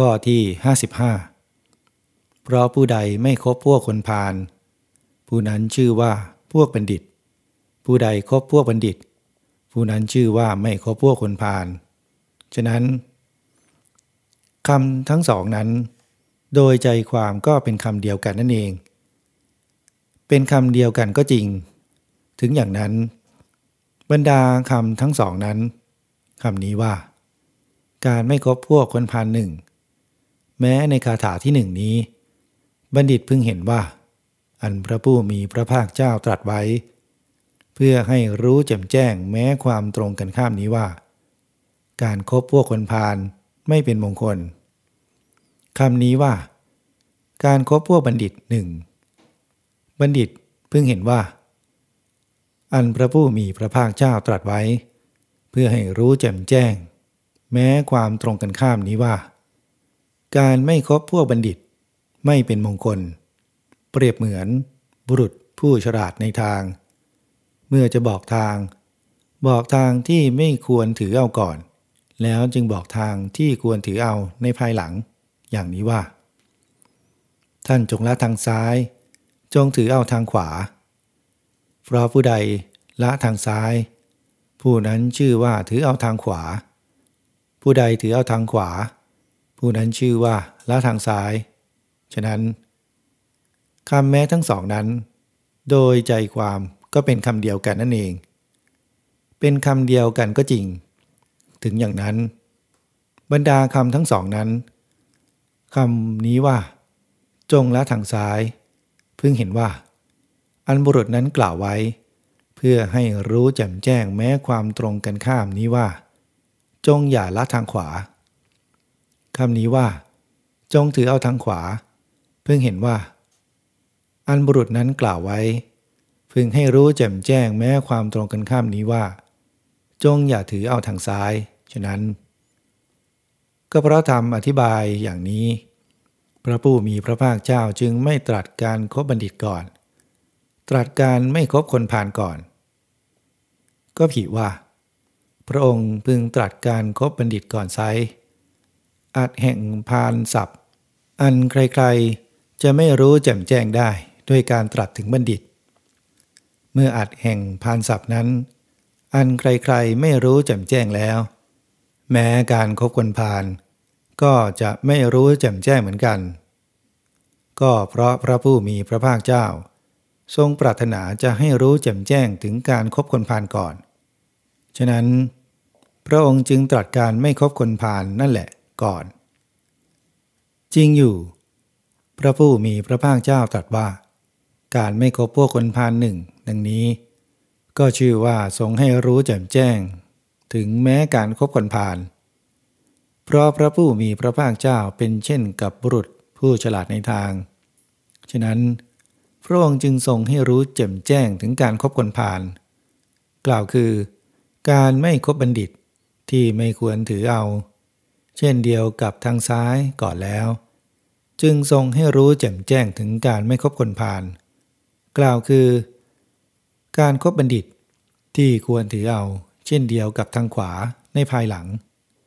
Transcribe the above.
ข้อที่ 55 เพราะผู้ใดไม่คบพวกคนพาลผู้นั้นชื่อว่าพวกบัณฑิต ผู้ใดคบพวกบัณฑิต ผู้นั้นชื่อว่าไม่คบพวกคนพาลฉะนั้นคำทั้งสองนั้น โดยใจความก็เป็นคำเดียวกันนั่นเอง เป็นคำเดียวกันก็จริง ถึงอย่างนั้น บรรดาคำทั้งสองนั้นคำนี้ว่า การไม่คบพวกคนพาลหนึ่ง แม้ในคาถาที่หนึ่งนี้ บัณฑิตพึงเห็นว่า อันพระผู้มีพระภาคเจ้าตรัสไว้ เพื่อให้รู้แจ่มแจ้งแม้ความตรงกันข้ามนี้ว่า การครบพวกคนพาลไม่เป็นมงคลคำนี้ว่า การครบพวกบัณฑิตหนึ่งบัณฑิตเพิ่งเห็นว่า อันพระผู้มีพระภาคเจ้าตรัสไว้ เพื่อให้รู้แจ่มแจ้ง แม้ความตรงกันข้ามนี้ว่า การไม่คบพวกบัณฑิต ไม่เป็นมงคล เปรียบเหมือนบุรุษผู้ฉลาดในทาง เมื่อจะบอกทาง บอกทางที่ไม่ควรถือเอาก่อน แล้วจึงบอกทางที่ควรถือเอาในภายหลัง อย่างนี้ว่า ท่านจงละทางซ้าย จงถือเอาทางขวา เพราะผู้ใดละทางซ้าย ผู้นั้นชื่อว่าถือเอาทางขวา ผู้ใดถือเอาทางขวา ผู้นั้นชื่อว่าละทางซ้าย ฉะนั้นคำแม้ทั้งสองนั้น โดยใจความก็เป็นคำเดียวกันนั่นเอง เป็นคำเดียวกันก็จริง ถึงอย่างนั้น บรรดาคำทั้งสองนั้นคำนี้ว่า จงละทางซ้าย เพิ่งเห็นว่า อันบุรุษนั้นกล่าวไว้ เพื่อให้รู้แจ่มแจ้งแม้ความตรงกันข้ามนี้ว่า จงอย่าละทางขวา คำนี้ว่า จงถือเอาทางขวา เพิ่งเห็นว่า อันบุรุษนั้นกล่าวไว้เพิ่งให้รู้แจ่มแจ้งแม้ความตรงกันข้ามนี้ว่า จงอย่าถือเอาทางซ้าย ฉะนั้น ก็เพราะธรรมอธิบายอย่างนี้ พระผู้มีพระภาคเจ้าจึงไม่ตรัสการครบบัณฑิตก่อน ตรัสการไม่คบคนผ่านก่อน ก็ผิดว่า พระองค์พึงตรัสการครบบัณฑิตก่อนไซ อัดแห่งพานศัพท์ อันใครๆ จะไม่รู้แจ่มแจ้งได้ด้วยการตรัสถึงบัณฑิต เมื่ออัดแห่งพานศัพท์นั้น อันใครๆ ไม่รู้แจ่มแจ้งแล้ว แม้การคบคนพาลก็จะไม่รู้แจ่มแจ้งเหมือนกัน ก็เพราะพระผู้มีพระภาคเจ้า ทรงปรารถนาจะให้รู้แจ่มแจ้งถึงการครบคนพาลก่อน ฉะนั้น พระองค์จึงตรัสการไม่คบคนพาลนั่นแหละ ก่อน จริงอยู่ พระผู้มีพระภาคเจ้าตรัสว่า การไม่คบพวกคนพาลหนึ่ง ดังนี้ ก็ชื่อว่าทรงให้รู้แจ่มแจ้ง ถึงแม้การครบคนผ่านเพราะพระผู้มีพระภาคเจ้าเป็นเช่นกับบุรุษผู้ฉลาดในทาง ฉะนั้น พระองค์จึงทรงให้รู้แจ่มแจ้งถึงการครบคนผ่านกล่าวคือ การไม่คบบัณฑิตที่ไม่ควรถือเอา เช่นเดียวกับทางซ้ายก่อนแล้ว จึงทรงให้รู้แจ่มแจ้งถึงการไม่คบคนผ่านกล่าวคือ การครบบัณฑิตที่ควรถือเอา เช่นเดียวกับทางขวาในภายหลัง